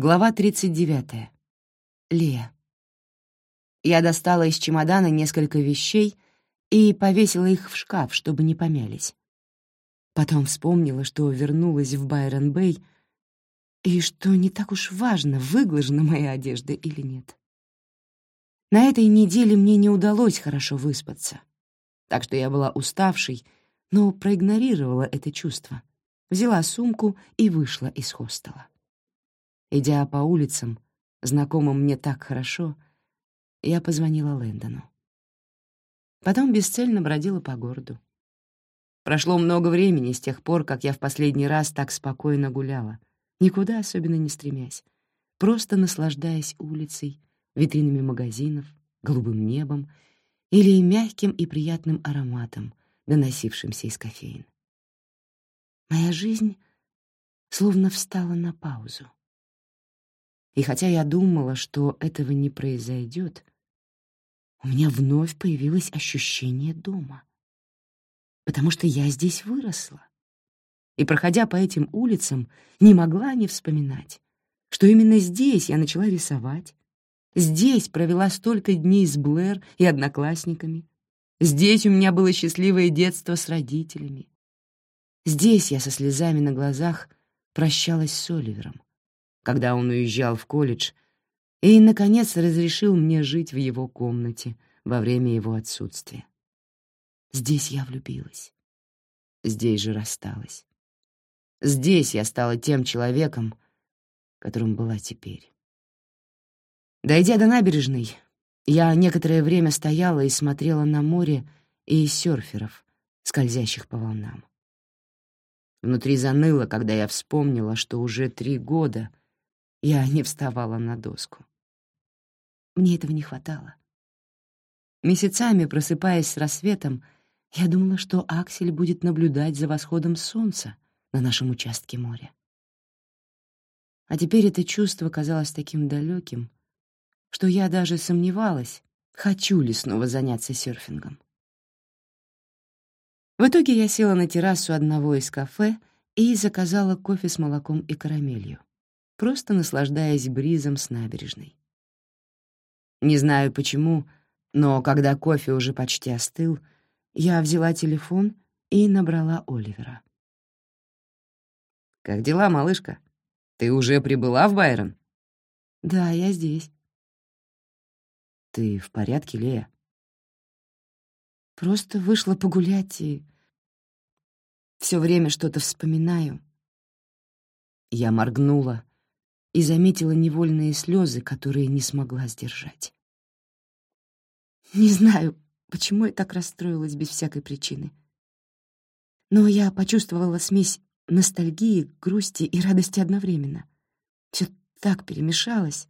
Глава 39. Лея. Я достала из чемодана несколько вещей и повесила их в шкаф, чтобы не помялись. Потом вспомнила, что вернулась в Байрон-Бэй и что не так уж важно, выглажена моя одежда или нет. На этой неделе мне не удалось хорошо выспаться, так что я была уставшей, но проигнорировала это чувство, взяла сумку и вышла из хостела. Идя по улицам, знакомым мне так хорошо, я позвонила Лэндону. Потом бесцельно бродила по городу. Прошло много времени с тех пор, как я в последний раз так спокойно гуляла, никуда особенно не стремясь, просто наслаждаясь улицей, витринами магазинов, голубым небом или мягким и приятным ароматом, доносившимся из кофеин. Моя жизнь словно встала на паузу. И хотя я думала, что этого не произойдет, у меня вновь появилось ощущение дома. Потому что я здесь выросла. И, проходя по этим улицам, не могла не вспоминать, что именно здесь я начала рисовать, здесь провела столько дней с Блэр и одноклассниками, здесь у меня было счастливое детство с родителями, здесь я со слезами на глазах прощалась с Оливером, когда он уезжал в колледж и, наконец, разрешил мне жить в его комнате во время его отсутствия. Здесь я влюбилась. Здесь же рассталась. Здесь я стала тем человеком, которым была теперь. Дойдя до набережной, я некоторое время стояла и смотрела на море и серферов, скользящих по волнам. Внутри заныло, когда я вспомнила, что уже три года я не вставала на доску. Мне этого не хватало. Месяцами, просыпаясь с рассветом, я думала, что Аксель будет наблюдать за восходом солнца на нашем участке моря. А теперь это чувство казалось таким далеким, что я даже сомневалась, хочу ли снова заняться серфингом. В итоге я села на террасу одного из кафе и заказала кофе с молоком и карамелью, просто наслаждаясь бризом с набережной. Не знаю почему, но когда кофе уже почти остыл, я взяла телефон и набрала Оливера. «Как дела, малышка? Ты уже прибыла в Байрон?» «Да, я здесь». «Ты в порядке, Лея?» «Просто вышла погулять и все время что-то вспоминаю». Я моргнула, и заметила невольные слезы, которые не смогла сдержать. Не знаю, почему я так расстроилась без всякой причины. Но я почувствовала смесь ностальгии, грусти и радости одновременно. Все так перемешалось.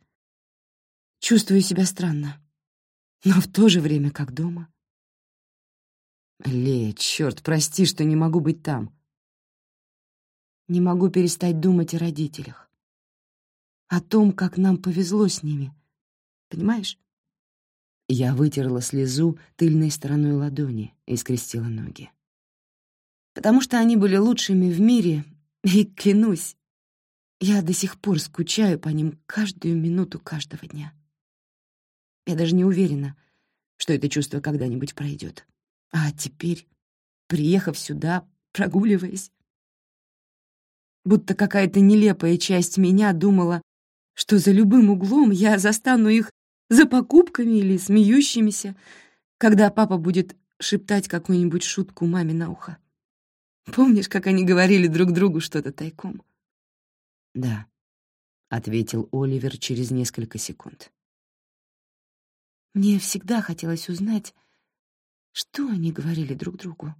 Чувствую себя странно, но в то же время как дома. Лея, черт, прости, что не могу быть там. Не могу перестать думать о родителях о том, как нам повезло с ними. Понимаешь? Я вытерла слезу тыльной стороной ладони и скрестила ноги. Потому что они были лучшими в мире, и, клянусь, я до сих пор скучаю по ним каждую минуту каждого дня. Я даже не уверена, что это чувство когда-нибудь пройдет. А теперь, приехав сюда, прогуливаясь, будто какая-то нелепая часть меня думала, что за любым углом я застану их за покупками или смеющимися, когда папа будет шептать какую-нибудь шутку маме на ухо. Помнишь, как они говорили друг другу что-то тайком? «Да», — ответил Оливер через несколько секунд. Мне всегда хотелось узнать, что они говорили друг другу.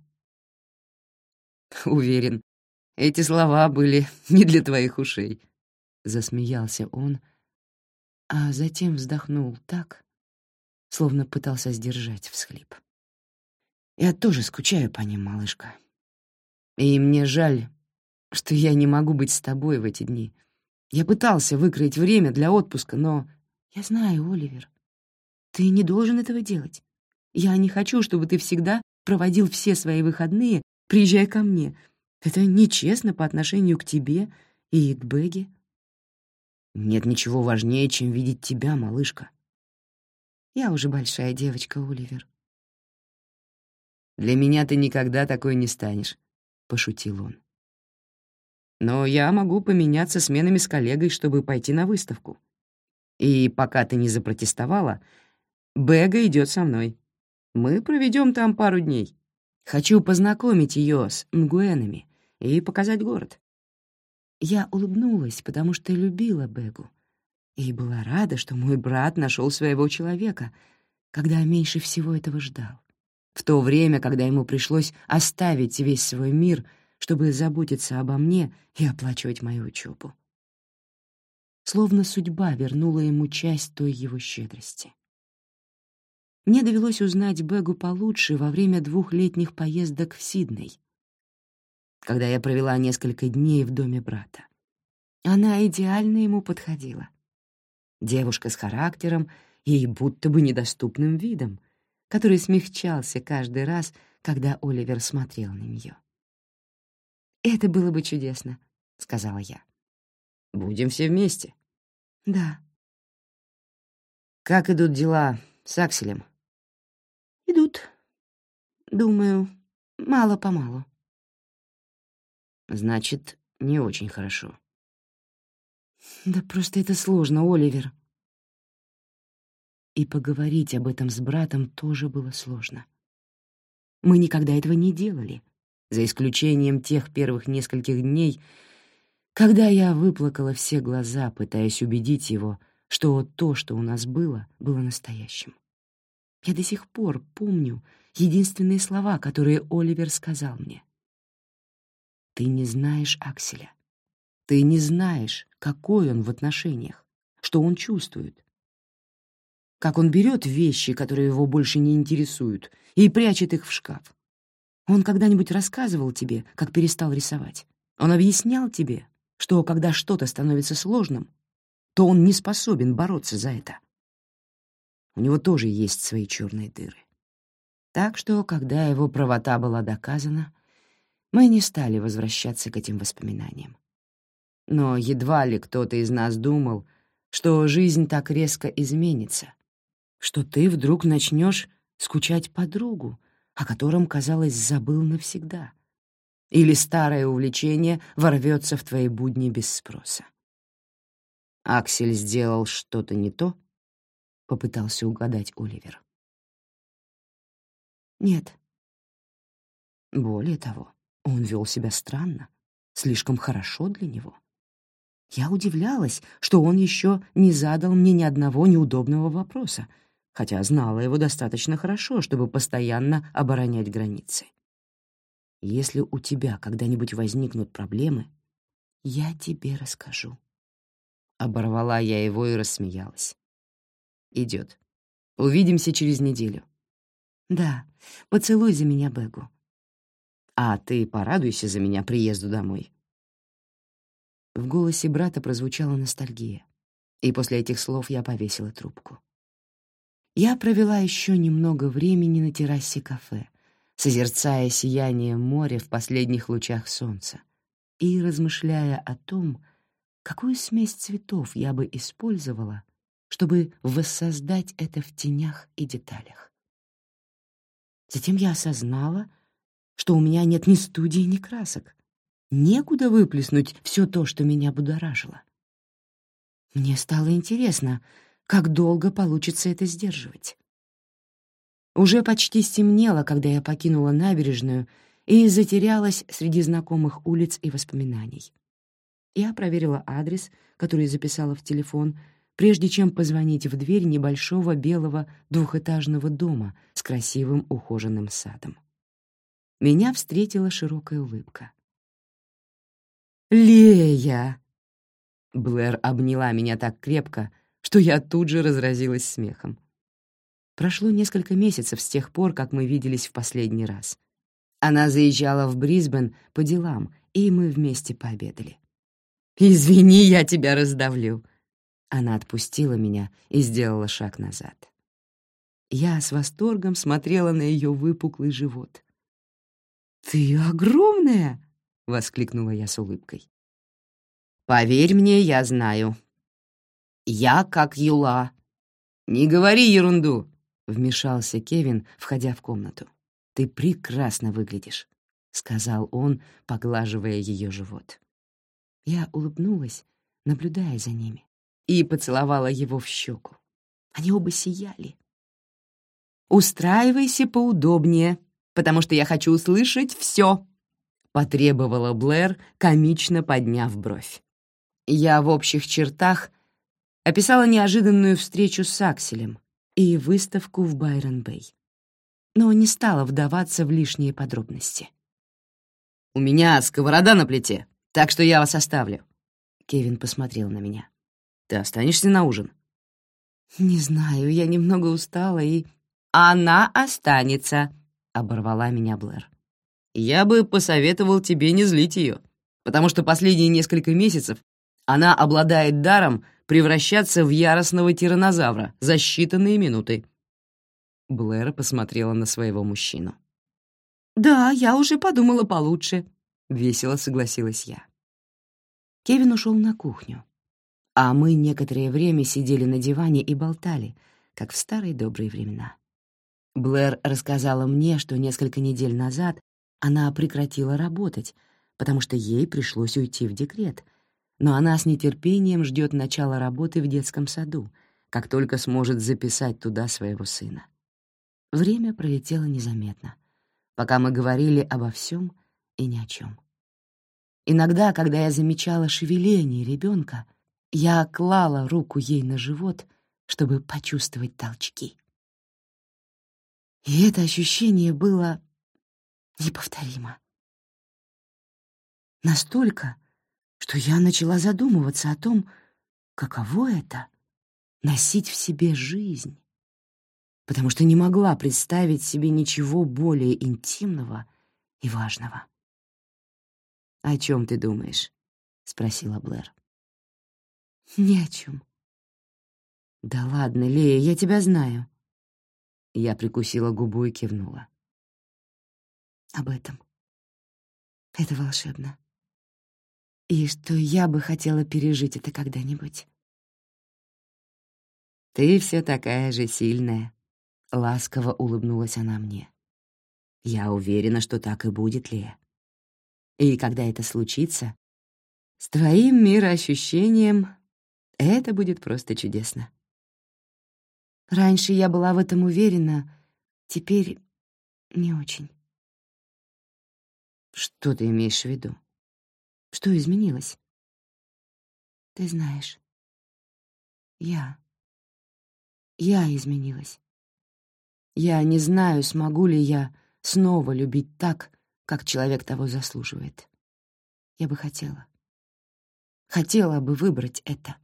Уверен, эти слова были не для твоих ушей, засмеялся он, а затем вздохнул так, словно пытался сдержать всхлип. «Я тоже скучаю по ним, малышка. И мне жаль, что я не могу быть с тобой в эти дни. Я пытался выкроить время для отпуска, но... Я знаю, Оливер, ты не должен этого делать. Я не хочу, чтобы ты всегда проводил все свои выходные, приезжая ко мне. Это нечестно по отношению к тебе и к Беге. Нет ничего важнее, чем видеть тебя, малышка. Я уже большая девочка, Оливер. Для меня ты никогда такой не станешь, — пошутил он. Но я могу поменяться сменами с коллегой, чтобы пойти на выставку. И пока ты не запротестовала, Бега идет со мной. Мы проведем там пару дней. Хочу познакомить ее с нгуэнами и показать город. Я улыбнулась, потому что любила Бегу, и была рада, что мой брат нашел своего человека, когда меньше всего этого ждал. В то время, когда ему пришлось оставить весь свой мир, чтобы заботиться обо мне и оплачивать мою учебу. Словно судьба вернула ему часть той его щедрости. Мне довелось узнать Бегу получше во время двух летних поездок в Сидней, когда я провела несколько дней в доме брата. Она идеально ему подходила. Девушка с характером и будто бы недоступным видом, который смягчался каждый раз, когда Оливер смотрел на нее. «Это было бы чудесно», — сказала я. «Будем все вместе». «Да». «Как идут дела с Акселем?» «Идут. Думаю, мало-помалу». Значит, не очень хорошо. Да просто это сложно, Оливер. И поговорить об этом с братом тоже было сложно. Мы никогда этого не делали, за исключением тех первых нескольких дней, когда я выплакала все глаза, пытаясь убедить его, что то, что у нас было, было настоящим. Я до сих пор помню единственные слова, которые Оливер сказал мне. Ты не знаешь Акселя. Ты не знаешь, какой он в отношениях, что он чувствует. Как он берет вещи, которые его больше не интересуют, и прячет их в шкаф. Он когда-нибудь рассказывал тебе, как перестал рисовать? Он объяснял тебе, что когда что-то становится сложным, то он не способен бороться за это. У него тоже есть свои черные дыры. Так что, когда его правота была доказана, мы не стали возвращаться к этим воспоминаниям. Но едва ли кто-то из нас думал, что жизнь так резко изменится, что ты вдруг начнешь скучать по другу, о котором, казалось, забыл навсегда, или старое увлечение ворвется в твои будни без спроса. Аксель сделал что-то не то, попытался угадать Оливер. Нет. Более того, он вел себя странно, слишком хорошо для него. Я удивлялась, что он еще не задал мне ни одного неудобного вопроса, хотя знала его достаточно хорошо, чтобы постоянно оборонять границы. Если у тебя когда-нибудь возникнут проблемы, я тебе расскажу. Оборвала я его и рассмеялась. Идет. Увидимся через неделю. Да, поцелуй за меня Бегу. А ты порадуйся за меня приезду домой». В голосе брата прозвучала ностальгия, и после этих слов я повесила трубку. Я провела еще немного времени на террасе кафе, созерцая сияние моря в последних лучах солнца и размышляя о том, какую смесь цветов я бы использовала, чтобы воссоздать это в тенях и деталях. Затем я осознала, что у меня нет ни студии, ни красок. Некуда выплеснуть все то, что меня будоражило. Мне стало интересно, как долго получится это сдерживать. Уже почти стемнело, когда я покинула набережную и затерялась среди знакомых улиц и воспоминаний. Я проверила адрес, который записала в телефон, прежде чем позвонить в дверь небольшого белого двухэтажного дома с красивым ухоженным садом меня встретила широкая улыбка. «Лея!» Блэр обняла меня так крепко, что я тут же разразилась смехом. Прошло несколько месяцев с тех пор, как мы виделись в последний раз. Она заезжала в Брисбен по делам, и мы вместе пообедали. «Извини, я тебя раздавлю». Она отпустила меня и сделала шаг назад. Я с восторгом смотрела на ее выпуклый живот. «Ты огромная!» — воскликнула я с улыбкой. «Поверь мне, я знаю». «Я как юла». «Не говори ерунду», — вмешался Кевин, входя в комнату. «Ты прекрасно выглядишь», — сказал он, поглаживая ее живот. Я улыбнулась, наблюдая за ними, и поцеловала его в щеку. Они оба сияли. «Устраивайся поудобнее, потому что я хочу услышать все», — потребовала Блэр, комично подняв бровь. Я в общих чертах описала неожиданную встречу с Акселем и выставку в Байрон-Бэй, но не стала вдаваться в лишние подробности. «У меня сковорода на плите, так что я вас оставлю». Кевин посмотрел на меня. «Ты останешься на ужин?» «Не знаю, я немного устала и...» «Она останется», — оборвала меня Блэр. «Я бы посоветовал тебе не злить ее, потому что последние несколько месяцев она обладает даром превращаться в яростного тиранозавра за считанные минуты». Блэр посмотрела на своего мужчину. «Да, я уже подумала получше», — весело согласилась я. Кевин ушел на кухню, а мы некоторое время сидели на диване и болтали, как в старые добрые времена. Блэр рассказала мне, что несколько недель назад она прекратила работать, потому что ей пришлось уйти в декрет — но она с нетерпением ждет начала работы в детском саду, как только сможет записать туда своего сына. Время пролетело незаметно, пока мы говорили обо всем и ни о чем. Иногда, когда я замечала шевеление ребенка, я клала руку ей на живот, чтобы почувствовать толчки. И это ощущение было неповторимо. Настолько, что я начала задумываться о том, каково это — носить в себе жизнь, потому что не могла представить себе ничего более интимного и важного. «О чем ты думаешь?» — спросила Блэр. «Ни о чем». «Да ладно, Лея, я тебя знаю». Я прикусила губу и кивнула. «Об этом. Это волшебно и что я бы хотела пережить это когда-нибудь. «Ты все такая же сильная», — ласково улыбнулась она мне. «Я уверена, что так и будет, Лея. И когда это случится, с твоим мироощущением это будет просто чудесно». Раньше я была в этом уверена, теперь не очень. Что ты имеешь в виду? Что изменилось? Ты знаешь, я... Я изменилась. Я не знаю, смогу ли я снова любить так, как человек того заслуживает. Я бы хотела. Хотела бы выбрать это.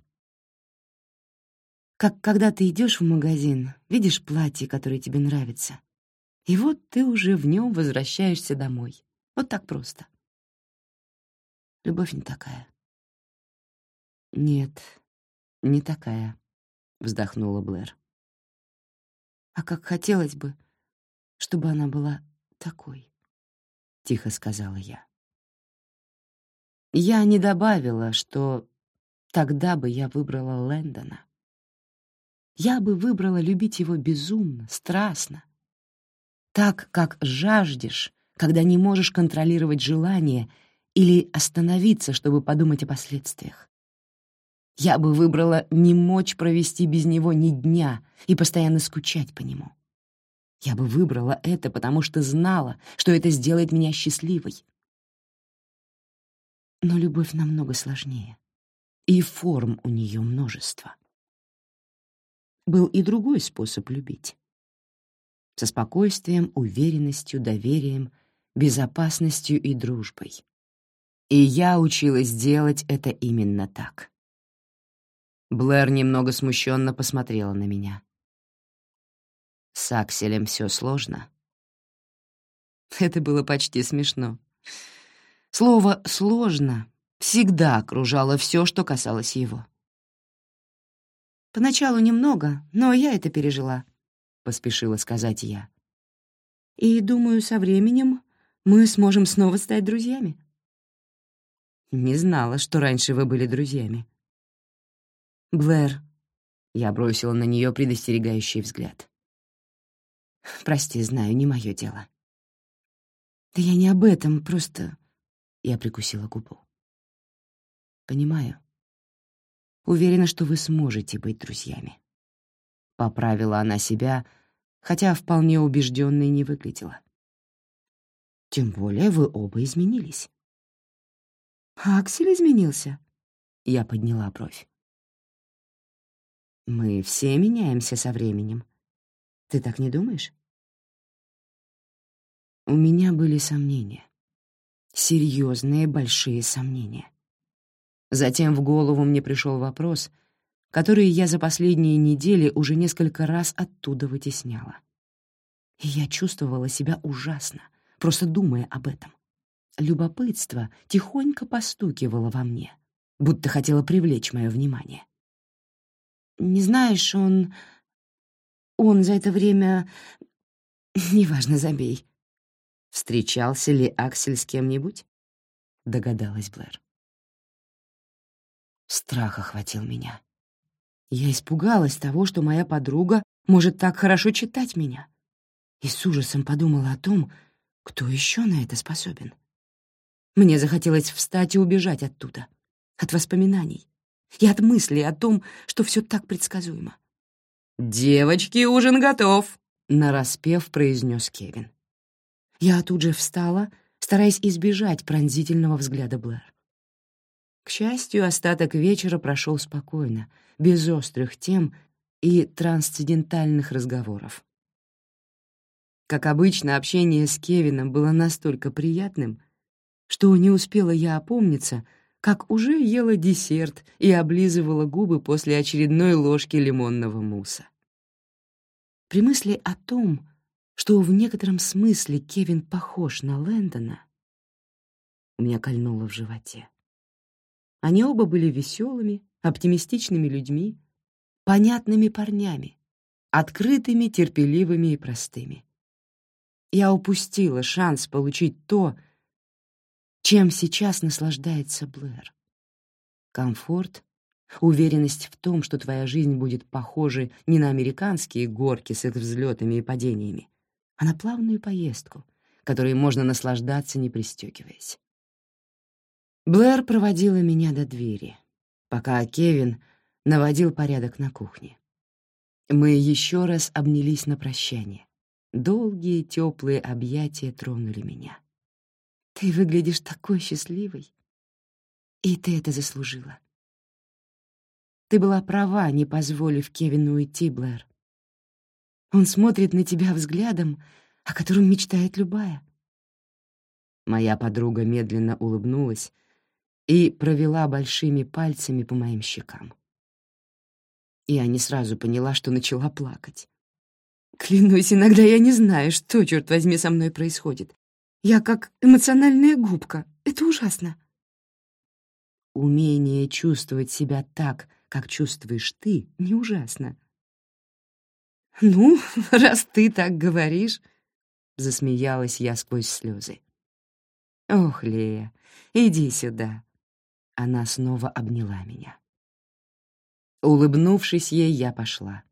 Как когда ты идешь в магазин, видишь платье, которое тебе нравится, и вот ты уже в нем возвращаешься домой. Вот так просто. Любовь не такая. «Нет, не такая», — вздохнула Блэр. «А как хотелось бы, чтобы она была такой», — тихо сказала я. Я не добавила, что тогда бы я выбрала Лэндона. Я бы выбрала любить его безумно, страстно. Так, как жаждешь, когда не можешь контролировать желание — или остановиться, чтобы подумать о последствиях. Я бы выбрала не мочь провести без него ни дня и постоянно скучать по нему. Я бы выбрала это, потому что знала, что это сделает меня счастливой. Но любовь намного сложнее, и форм у нее множество. Был и другой способ любить. Со спокойствием, уверенностью, доверием, безопасностью и дружбой. И я училась делать это именно так. Блэр немного смущенно посмотрела на меня. С Акселем все сложно. Это было почти смешно. Слово «сложно» всегда окружало все, что касалось его. «Поначалу немного, но я это пережила», — поспешила сказать я. «И, думаю, со временем мы сможем снова стать друзьями». Не знала, что раньше вы были друзьями. Блэр, Я бросила на нее предостерегающий взгляд. «Прости, знаю, не мое дело». «Да я не об этом, просто...» Я прикусила губу. «Понимаю. Уверена, что вы сможете быть друзьями». Поправила она себя, хотя вполне убежденной не выглядела. «Тем более вы оба изменились». «Аксель изменился?» Я подняла бровь. Мы все меняемся со временем. Ты так не думаешь? У меня были сомнения. Серьезные большие сомнения. Затем в голову мне пришел вопрос, который я за последние недели уже несколько раз оттуда вытесняла. И я чувствовала себя ужасно, просто думая об этом. Любопытство тихонько постукивало во мне, будто хотело привлечь мое внимание. Не знаешь, он... Он за это время... Неважно, забей. Встречался ли Аксель с кем-нибудь? Догадалась Блэр. Страх охватил меня. Я испугалась того, что моя подруга может так хорошо читать меня. И с ужасом подумала о том, кто еще на это способен. Мне захотелось встать и убежать оттуда, от воспоминаний, и от мысли о том, что все так предсказуемо. «Девочки, ужин готов!» — нараспев произнес Кевин. Я тут же встала, стараясь избежать пронзительного взгляда Блэр. К счастью, остаток вечера прошел спокойно, без острых тем и трансцендентальных разговоров. Как обычно, общение с Кевином было настолько приятным, что не успела я опомниться — как уже ела десерт и облизывала губы после очередной ложки лимонного мусса. При мысли о том, что в некотором смысле Кевин похож на Лэндона, у меня кольнуло в животе. Они оба были веселыми, оптимистичными людьми, понятными парнями, открытыми, терпеливыми и простыми. Я упустила шанс получить то, чем сейчас наслаждается Блэр. Комфорт, уверенность в том, что твоя жизнь будет похожа не на американские горки с их взлетами и падениями, а на плавную поездку, которой можно наслаждаться, не пристегиваясь. Блэр проводила меня до двери, пока Кевин наводил порядок на кухне. Мы еще раз обнялись на прощание. Долгие теплые объятия тронули меня. Ты выглядишь такой счастливой. И ты это заслужила. Ты была права, не позволив Кевину уйти, Блэр. Он смотрит на тебя взглядом, о котором мечтает любая. Моя подруга медленно улыбнулась и провела большими пальцами по моим щекам. Я не сразу поняла, что начала плакать. Клянусь, иногда я не знаю, что, черт возьми, со мной происходит. Я как эмоциональная губка. Это ужасно. Умение чувствовать себя так, как чувствуешь ты, не ужасно. «Ну, раз ты так говоришь», — засмеялась я сквозь слезы. «Ох, Лея, иди сюда». Она снова обняла меня. Улыбнувшись ей, я пошла.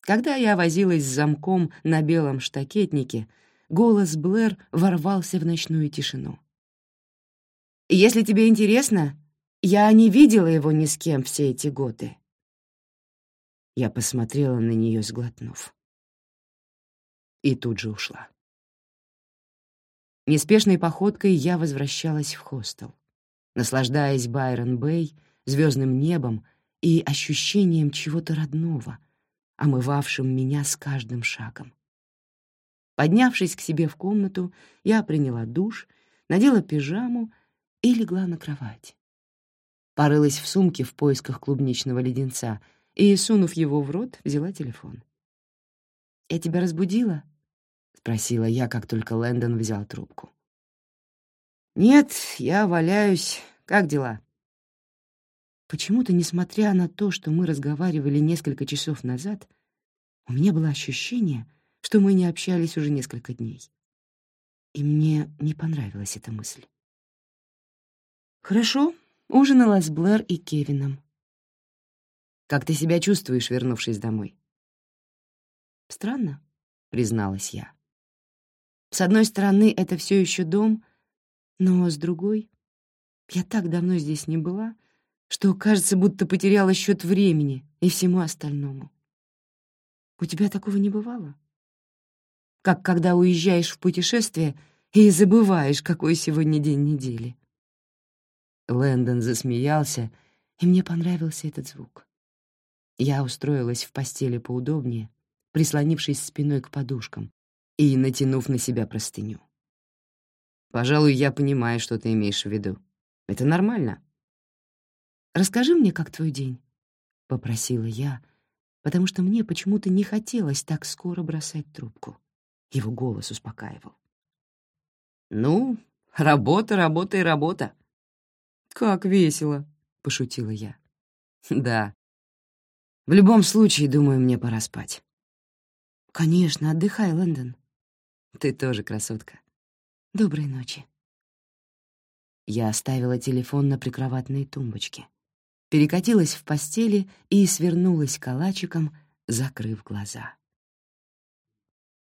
Когда я возилась с замком на белом штакетнике, голос Блэр ворвался в ночную тишину. «Если тебе интересно, я не видела его ни с кем все эти годы». Я посмотрела на нее, сглотнув. И тут же ушла. Неспешной походкой я возвращалась в хостел, наслаждаясь Байрон-Бэй, звездным небом и ощущением чего-то родного, омывавшим меня с каждым шагом. Поднявшись к себе в комнату, я приняла душ, надела пижаму и легла на кровать. Порылась в сумке в поисках клубничного леденца и, сунув его в рот, взяла телефон. «Я тебя разбудила?» — спросила я, как только Лэндон взял трубку. «Нет, я валяюсь. Как дела?» Почему-то, несмотря на то, что мы разговаривали несколько часов назад, у меня было ощущение, что мы не общались уже несколько дней. И мне не понравилась эта мысль. Хорошо, ужинала с Блэр и Кевином. Как ты себя чувствуешь, вернувшись домой?» «Странно», — призналась я. «С одной стороны, это все еще дом, но с другой, я так давно здесь не была, что, кажется, будто потеряла счет времени и всему остальному. У тебя такого не бывало? Как когда уезжаешь в путешествие и забываешь, какой сегодня день недели. Лэндон засмеялся, и мне понравился этот звук. Я устроилась в постели поудобнее, прислонившись спиной к подушкам и натянув на себя простыню. «Пожалуй, я понимаю, что ты имеешь в виду. Это нормально». «Расскажи мне, как твой день?» — попросила я, потому что мне почему-то не хотелось так скоро бросать трубку. Его голос успокаивал. «Ну, работа, работа и работа». «Как весело», — пошутила я. «Да. В любом случае, думаю, мне пора спать». «Конечно, отдыхай, Лэндон». «Ты тоже красотка». «Доброй ночи». Я оставила телефон на прикроватной тумбочке, перекатилась в постели и свернулась калачиком, закрыв глаза.